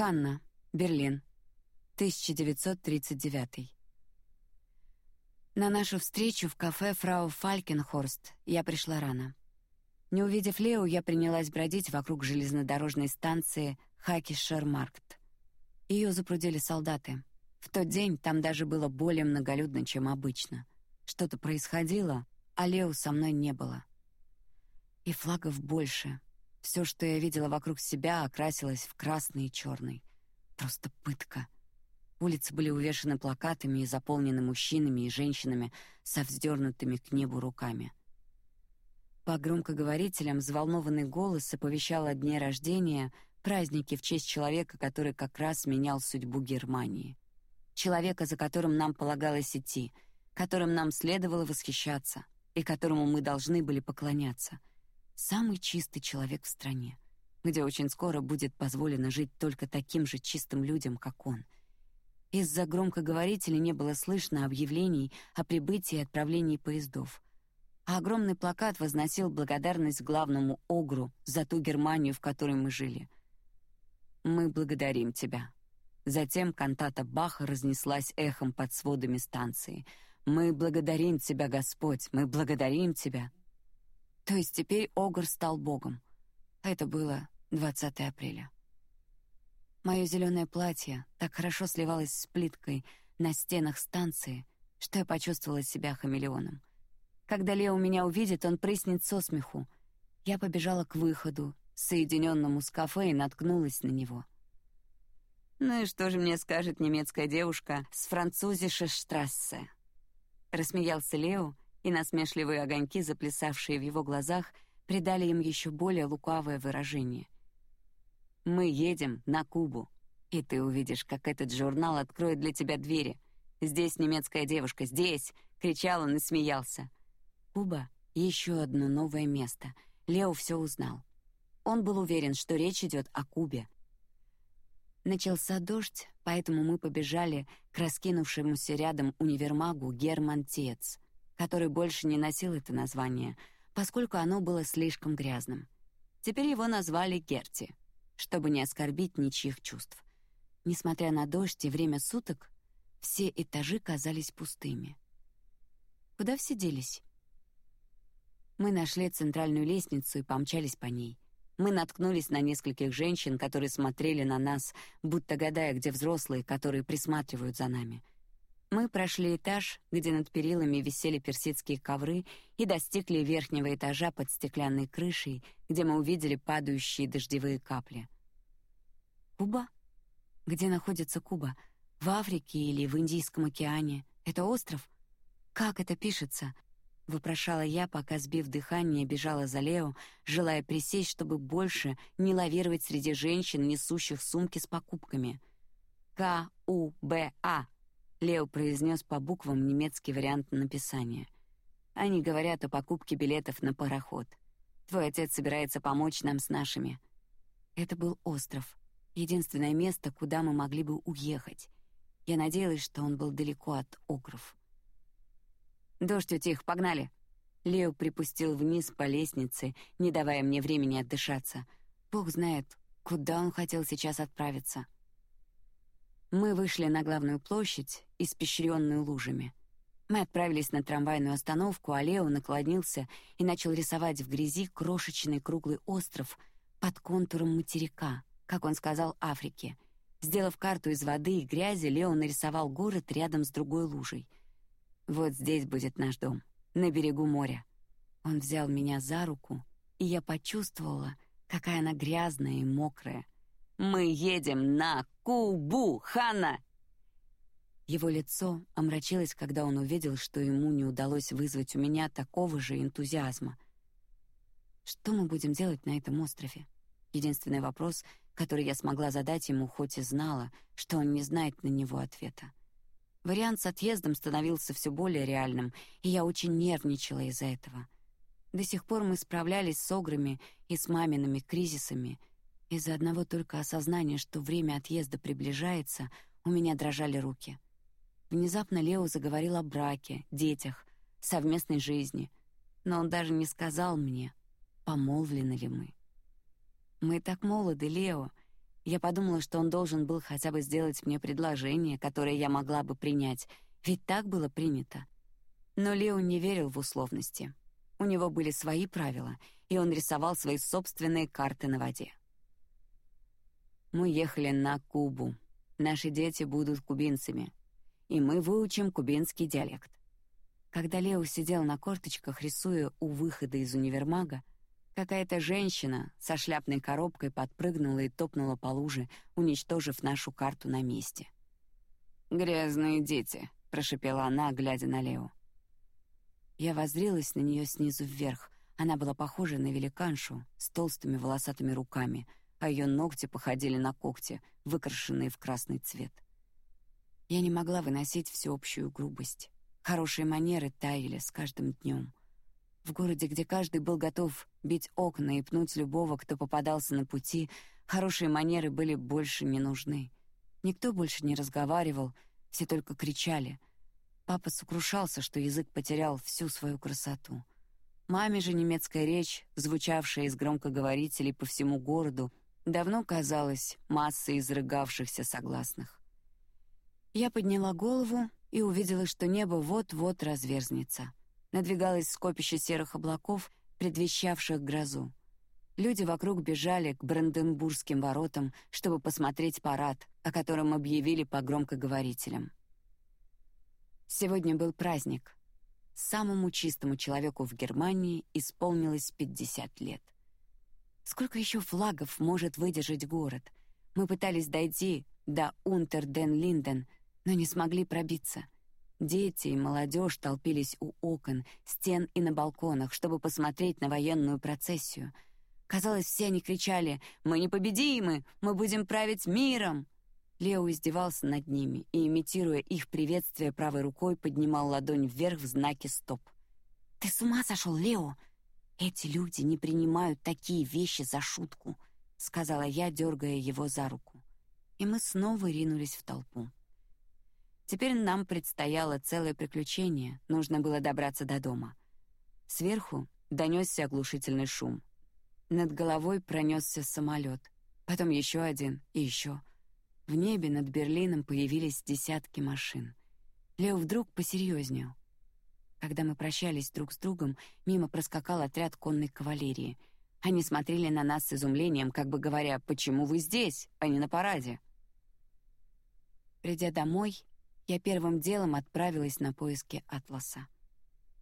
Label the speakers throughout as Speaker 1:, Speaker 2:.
Speaker 1: Ханна, Берлин, 1939. На нашу встречу в кафе Фрау Фалькенхорст я пришла рано. Не увидев Лео, я принялась бродить вокруг железнодорожной станции Хакишермаркт. Ее запрудили солдаты. В тот день там даже было более многолюдно, чем обычно. Что-то происходило, а Лео со мной не было. И флагов больше. Все, что я видела вокруг себя, окрасилось в красный и черный. Просто пытка. Улицы были увешаны плакатами и заполнены мужчинами и женщинами со вздернутыми к небу руками. По громкоговорителям взволнованный голос оповещал о дне рождения, празднике в честь человека, который как раз менял судьбу Германии, человека, за которым нам полагалось идти, которым нам следовало восхищаться и которому мы должны были поклоняться, самый чистый человек в стране, где очень скоро будет позволено жить только таким же чистым людям, как он. Из-за громкоговорителей не было слышно объявлений о прибытии и отправлении поездов. А огромный плакат возносил благодарность главному огру за ту Германию, в которой мы жили. Мы благодарим тебя. Затем кантата Баха разнеслась эхом под сводами станции. Мы благодарим тебя, Господь, мы благодарим тебя. То есть теперь Огр стал богом. Это было 20 апреля. Мое зеленое платье так хорошо сливалось с плиткой на стенах станции, что я почувствовала себя хамелеоном. Когда Лео меня увидит, он прыснет со смеху. Я побежала к выходу, соединенному с кафе, и наткнулась на него. Ну и что же мне скажет немецкая девушка с французише штрассе? Рассмеялся Лео, и насмешливые огоньки, заплясавшие в его глазах, придали им еще более лукавое выражение — мы едем на Кубу, и ты увидишь, как этот журнал откроет для тебя двери. Здесь немецкая девушка, здесь, кричал он и смеялся. Куба еще одно новое место. Лео все узнал. Он был уверен, что речь идет о Кубе. Начался дождь, поэтому мы побежали к раскинувшемуся рядом универмагу Герман Тец, который больше не носил это название, поскольку оно было слишком грязным. Теперь его назвали Герти чтобы не оскорбить ничьих чувств. Несмотря на дождь и время суток, все этажи казались пустыми. Куда все делись? Мы нашли центральную лестницу и помчались по ней. Мы наткнулись на нескольких женщин, которые смотрели на нас, будто гадая, где взрослые, которые присматривают за нами. Мы прошли этаж, где над перилами висели персидские ковры, и достигли верхнего этажа под стеклянной крышей, где мы увидели падающие дождевые капли. Куба? Где находится Куба? В Африке или в Индийском океане? Это остров? Как это пишется? вопрошала я, пока сбив дыхание, бежала за Лео, желая присесть, чтобы больше не лавировать среди женщин, несущих сумки с покупками. К У Б А. Лео произнес по буквам немецкий вариант написания. Они говорят о покупке билетов на пароход. Твой отец собирается помочь нам с нашими. Это был остров единственное место, куда мы могли бы уехать. Я надеялась, что он был далеко от окров. Дождь утих, погнали. Лео припустил вниз по лестнице, не давая мне времени отдышаться. Бог знает, куда он хотел сейчас отправиться. Мы вышли на главную площадь, испещренную лужами. Мы отправились на трамвайную остановку, а Лео наклонился и начал рисовать в грязи крошечный круглый остров под контуром материка как он сказал, Африке. Сделав карту из воды и грязи, Лео нарисовал город рядом с другой лужей. Вот здесь будет наш дом, на берегу моря. Он взял меня за руку, и я почувствовала, какая она грязная и мокрая. Мы едем на Кубу, Ханна. Его лицо омрачилось, когда он увидел, что ему не удалось вызвать у меня такого же энтузиазма. Что мы будем делать на этом острове? Единственный вопрос, который я смогла задать ему, хоть и знала, что он не знает на него ответа. Вариант с отъездом становился все более реальным, и я очень нервничала из-за этого. До сих пор мы справлялись с ограми и с мамиными кризисами. Из-за одного только осознания, что время отъезда приближается, у меня дрожали руки. Внезапно Лео заговорил о браке, детях, совместной жизни, но он даже не сказал мне, помолвлены ли мы. Мы так молоды, Лео. Я подумала, что он должен был хотя бы сделать мне предложение, которое я могла бы принять, ведь так было принято. Но Лео не верил в условности. У него были свои правила, и он рисовал свои собственные карты на воде. Мы ехали на Кубу. Наши дети будут кубинцами, и мы выучим кубинский диалект. Когда Лео сидел на корточках, рисуя у выхода из универмага, какая-то женщина со шляпной коробкой подпрыгнула и топнула по луже, уничтожив нашу карту на месте. «Грязные дети», — прошепела она, глядя на Лео. Я воззрелась на нее снизу вверх. Она была похожа на великаншу с толстыми волосатыми руками, а ее ногти походили на когти, выкрашенные в красный цвет. Я не могла выносить всеобщую грубость. Хорошие манеры таяли с каждым днем. В городе, где каждый был готов бить окна и пнуть любого, кто попадался на пути, хорошие манеры были больше не нужны. Никто больше не разговаривал, все только кричали. Папа сокрушался, что язык потерял всю свою красоту. Маме же немецкая речь, звучавшая из громкоговорителей по всему городу, давно казалась массой изрыгавшихся согласных. Я подняла голову и увидела, что небо вот-вот разверзнется. Надвигалось скопище серых облаков, предвещавших грозу. Люди вокруг бежали к Бранденбургским воротам, чтобы посмотреть парад, о котором объявили по громкоговорителям. Сегодня был праздник. Самому чистому человеку в Германии исполнилось 50 лет. Сколько еще флагов может выдержать город? Мы пытались дойти до Унтерден-Линден, но не смогли пробиться. Дети и молодежь толпились у окон, стен и на балконах, чтобы посмотреть на военную процессию. Казалось, все они кричали: "Мы непобедимы! Мы будем править миром!" Лео издевался над ними и, имитируя их приветствие правой рукой, поднимал ладонь вверх в знаке стоп. Ты с ума сошел, Лео? Эти люди не принимают такие вещи за шутку, сказала я, дергая его за руку. И мы снова ринулись в толпу. Теперь нам предстояло целое приключение. Нужно было добраться до дома. Сверху донесся оглушительный шум. Над головой пронесся самолет, потом еще один и еще. В небе над Берлином появились десятки машин. Лео вдруг посерьезнел. Когда мы прощались друг с другом, мимо проскакал отряд конной кавалерии. Они смотрели на нас с изумлением, как бы говоря: "Почему вы здесь, а не на параде?" Придя домой, я первым делом отправилась на поиски атласа.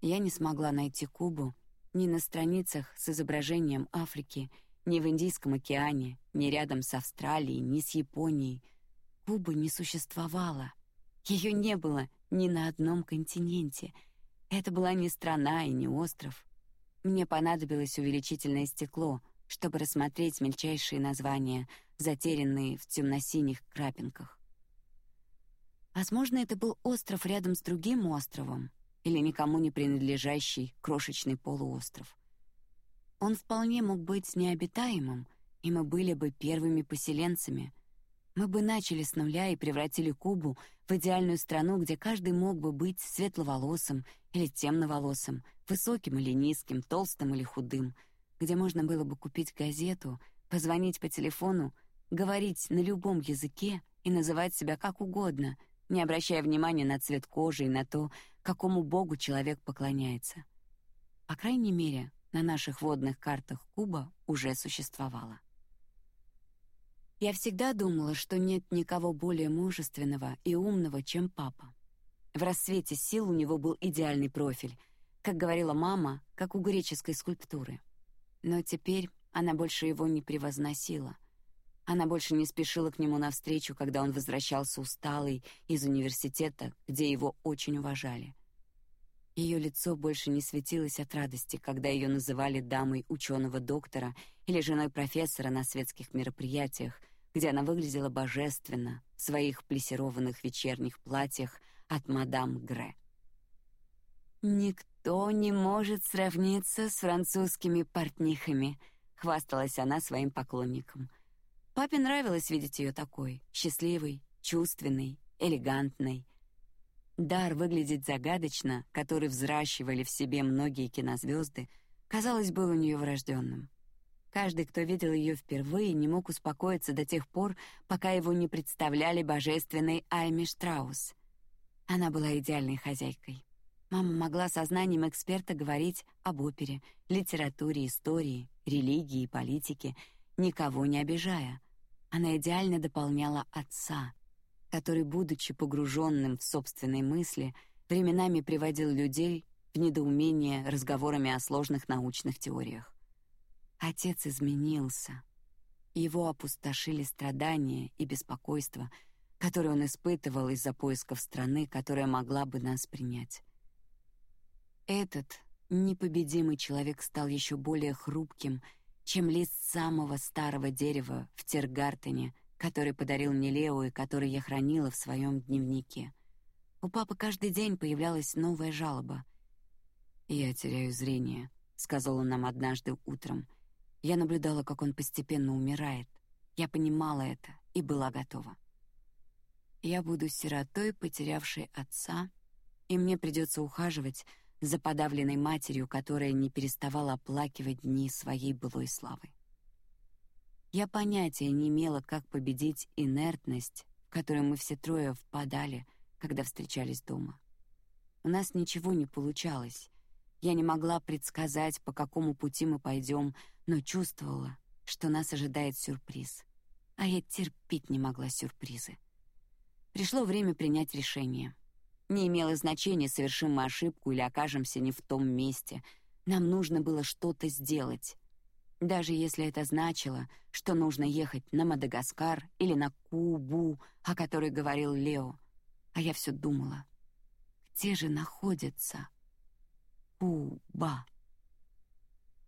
Speaker 1: Я не смогла найти Кубу ни на страницах с изображением Африки, ни в Индийском океане, ни рядом с Австралией, ни с Японией. Кубы не существовало. Ее не было ни на одном континенте. Это была не страна и не остров. Мне понадобилось увеличительное стекло, чтобы рассмотреть мельчайшие названия, затерянные в темно-синих крапинках. Возможно, это был остров рядом с другим островом или никому не принадлежащий крошечный полуостров. Он вполне мог быть необитаемым, и мы были бы первыми поселенцами. Мы бы начали с нуля и превратили Кубу в идеальную страну, где каждый мог бы быть светловолосым или темноволосым, высоким или низким, толстым или худым, где можно было бы купить газету, позвонить по телефону, говорить на любом языке и называть себя как угодно — не обращая внимания на цвет кожи и на то, какому богу человек поклоняется. По крайней мере, на наших водных картах Куба уже существовала. Я всегда думала, что нет никого более мужественного и умного, чем папа. В рассвете сил у него был идеальный профиль, как говорила мама, как у греческой скульптуры. Но теперь она больше его не превозносила — она больше не спешила к нему навстречу, когда он возвращался усталый из университета, где его очень уважали. Ее лицо больше не светилось от радости, когда ее называли дамой ученого доктора или женой профессора на светских мероприятиях, где она выглядела божественно в своих плессированных вечерних платьях от мадам Гре. Никто не может сравниться с французскими портнихами, хвасталась она своим поклонникам. Папе нравилось видеть ее такой, счастливой, чувственной, элегантной. Дар выглядеть загадочно, который взращивали в себе многие кинозвезды, казалось, был у нее врожденным. Каждый, кто видел ее впервые, не мог успокоиться до тех пор, пока его не представляли божественной Айми Штраус. Она была идеальной хозяйкой. Мама могла сознанием эксперта говорить об опере, литературе, истории, религии и политике, никого не обижая. Она идеально дополняла отца, который, будучи погруженным в собственные мысли, временами приводил людей в недоумение разговорами о сложных научных теориях. Отец изменился. Его опустошили страдания и беспокойство, которые он испытывал из-за поисков страны, которая могла бы нас принять. Этот непобедимый человек стал еще более хрупким, чем лист самого старого дерева в Тергартене, который подарил мне Лео и который я хранила в своем дневнике. У папы каждый день появлялась новая жалоба. «Я теряю зрение», — сказал он нам однажды утром. Я наблюдала, как он постепенно умирает. Я понимала это и была готова. Я буду сиротой, потерявшей отца, и мне придется ухаживать за подавленной матерью, которая не переставала оплакивать дни своей былой славы. Я понятия не имела, как победить инертность, в которую мы все трое впадали, когда встречались дома. У нас ничего не получалось. Я не могла предсказать, по какому пути мы пойдем, но чувствовала, что нас ожидает сюрприз. А я терпеть не могла сюрпризы. Пришло время принять решение. Не имело значения, совершим мы ошибку или окажемся не в том месте. Нам нужно было что-то сделать. Даже если это значило, что нужно ехать на Мадагаскар или на Кубу, о которой говорил Лео. А я все думала, где же находится Куба?